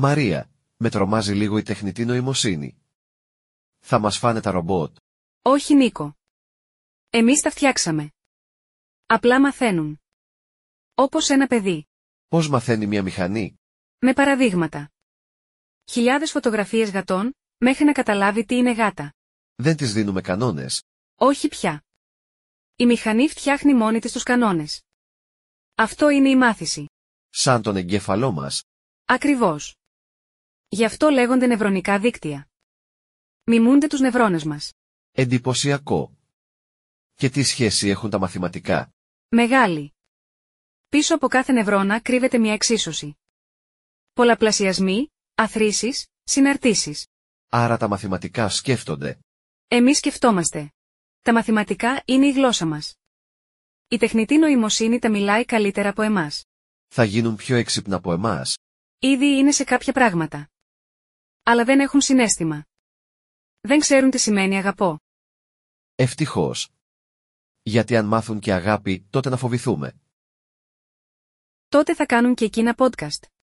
Μαρία, με τρομάζει λίγο η τεχνητή νοημοσύνη. Θα μας φάνε τα ρομπότ. Όχι Νίκο. Εμείς τα φτιάξαμε. Απλά μαθαίνουν. Όπως ένα παιδί. Πώς μαθαίνει μια μηχανή; Με παραδείγματα. Χιλιάδες φωτογραφίες γατών, μέχρι να καταλάβει τι είναι γάτα. Δεν τις δίνουμε κανόνες. Όχι πια. Η μηχανή φτιάχνει μόνη της τους κανόνες. Αυτό είναι η μάθηση. Σαν τον εγκέφαλό μας. Ακριβώς. Γι' αυτό λέγονται νευρονικά δίκτυα. Μιμούνται τους νευρώνες μας. Εντυπωσιακό. Και τι σχέση έχουν τα μαθηματικά; Μεγάλη. Πίσω από κάθε νευρώνα κρύβεται μια εξίσωση. Πολλαπλασιασμοί, αθροίσεις, συναρτήσεις. Άρα τα μαθηματικά σκέφτονται. Εμείς σκεφτόμαστε. Τα μαθηματικά είναι η γλώσσα μας. Η τεχνητή νοημοσύνη τα μιλάει καλύτερα από εμάς. Θα γίνουν πιο έξυπνα από εμάς. Ήδη είναι σε κάποια πράγματα. Αλλά δεν έχουν συνέστημα. Δεν ξέρουν τι σημαίνει αγαπώ. Ευτυχώς. Γιατί αν μάθουν και αγάπη, τότε να φοβηθούμε. Τότε θα κάνουν και εκείνα podcast.